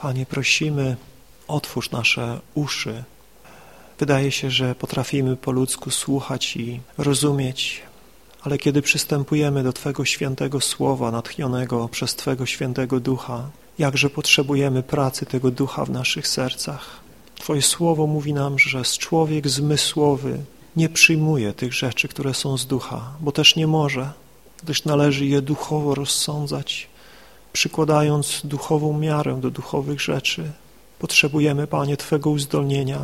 Panie, prosimy, otwórz nasze uszy. Wydaje się, że potrafimy po ludzku słuchać i rozumieć, ale kiedy przystępujemy do Twego świętego słowa, natchnionego przez Twego świętego ducha, jakże potrzebujemy pracy tego ducha w naszych sercach. Twoje słowo mówi nam, że człowiek zmysłowy nie przyjmuje tych rzeczy, które są z ducha, bo też nie może, gdyż należy je duchowo rozsądzać, przykładając duchową miarę do duchowych rzeczy. Potrzebujemy, Panie, Twego uzdolnienia,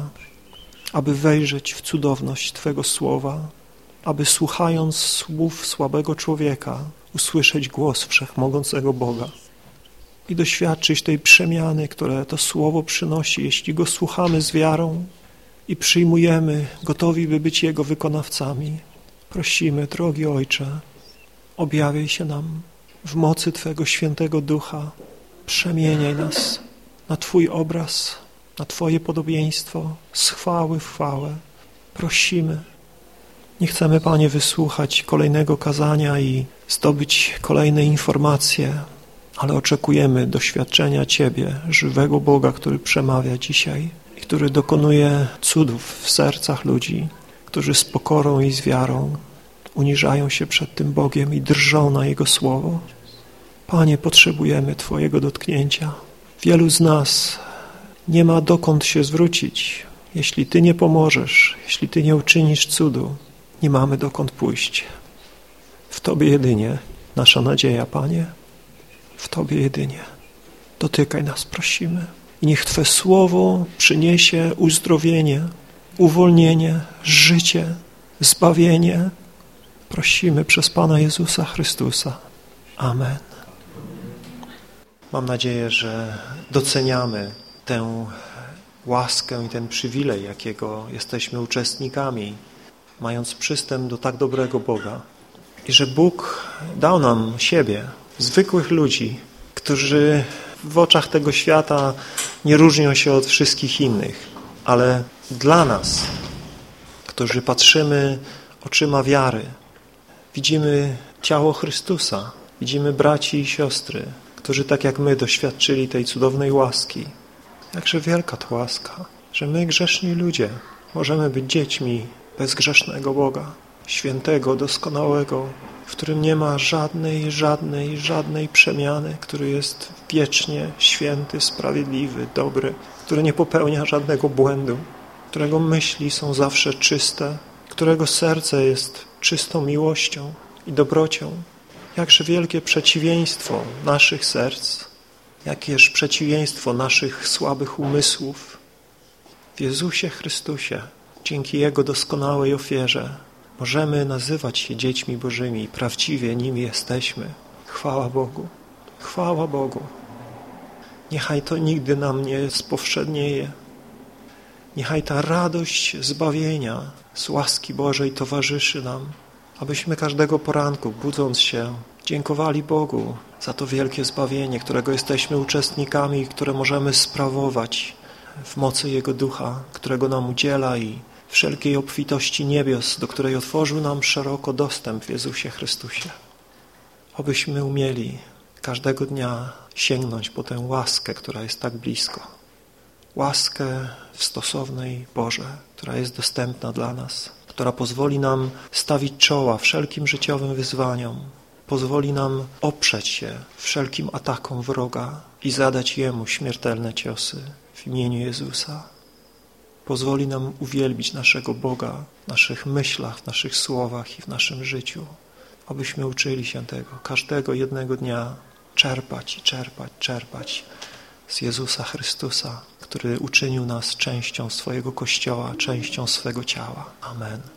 aby wejrzeć w cudowność Twego słowa, aby słuchając słów słabego człowieka usłyszeć głos wszechmogącego Boga i doświadczyć tej przemiany, które to słowo przynosi, jeśli go słuchamy z wiarą i przyjmujemy, gotowi by być Jego wykonawcami. Prosimy, drogi Ojcze, objawiaj się nam w mocy Twego świętego ducha, przemieniaj nas na Twój obraz, na Twoje podobieństwo, z chwały w chwałę. Prosimy, nie chcemy, Panie, wysłuchać kolejnego kazania i zdobyć kolejne informacje, ale oczekujemy doświadczenia Ciebie, żywego Boga, który przemawia dzisiaj i który dokonuje cudów w sercach ludzi, którzy z pokorą i z wiarą uniżają się przed tym Bogiem i drżą na Jego Słowo. Panie, potrzebujemy Twojego dotknięcia. Wielu z nas nie ma dokąd się zwrócić. Jeśli Ty nie pomożesz, jeśli Ty nie uczynisz cudu, nie mamy dokąd pójść. W Tobie jedynie nasza nadzieja, Panie. W Tobie jedynie. Dotykaj nas, prosimy. I niech Twe słowo przyniesie uzdrowienie, uwolnienie, życie, zbawienie. Prosimy przez Pana Jezusa Chrystusa. Amen. Mam nadzieję, że doceniamy tę łaskę i ten przywilej, jakiego jesteśmy uczestnikami, mając przystęp do tak dobrego Boga. I że Bóg dał nam siebie, zwykłych ludzi, którzy w oczach tego świata nie różnią się od wszystkich innych, ale dla nas, którzy patrzymy oczyma wiary, widzimy ciało Chrystusa, widzimy braci i siostry, którzy tak jak my doświadczyli tej cudownej łaski. Jakże wielka to łaska, że my, grzeszni ludzie, możemy być dziećmi bezgrzesznego Boga, świętego, doskonałego, w którym nie ma żadnej, żadnej, żadnej przemiany, który jest wiecznie święty, sprawiedliwy, dobry, który nie popełnia żadnego błędu, którego myśli są zawsze czyste, którego serce jest czystą miłością i dobrocią. Jakże wielkie przeciwieństwo naszych serc, jakież przeciwieństwo naszych słabych umysłów. W Jezusie Chrystusie, dzięki Jego doskonałej ofierze, możemy nazywać się dziećmi Bożymi i prawdziwie nimi jesteśmy. Chwała Bogu. Chwała Bogu. Niechaj to nigdy nam nie spowszednieje. Niechaj ta radość zbawienia z łaski Bożej towarzyszy nam, abyśmy każdego poranku, budząc się, dziękowali Bogu za to wielkie zbawienie, którego jesteśmy uczestnikami które możemy sprawować w mocy Jego Ducha, którego nam udziela i wszelkiej obfitości niebios, do której otworzył nam szeroko dostęp w Jezusie Chrystusie. Obyśmy umieli każdego dnia sięgnąć po tę łaskę, która jest tak blisko. Łaskę w stosownej Boże, która jest dostępna dla nas, która pozwoli nam stawić czoła wszelkim życiowym wyzwaniom, pozwoli nam oprzeć się wszelkim atakom wroga i zadać Jemu śmiertelne ciosy w imieniu Jezusa. Pozwoli nam uwielbić naszego Boga w naszych myślach, w naszych słowach i w naszym życiu. Abyśmy uczyli się tego każdego jednego dnia czerpać i czerpać, czerpać z Jezusa Chrystusa, który uczynił nas częścią swojego Kościoła, częścią swego ciała. Amen.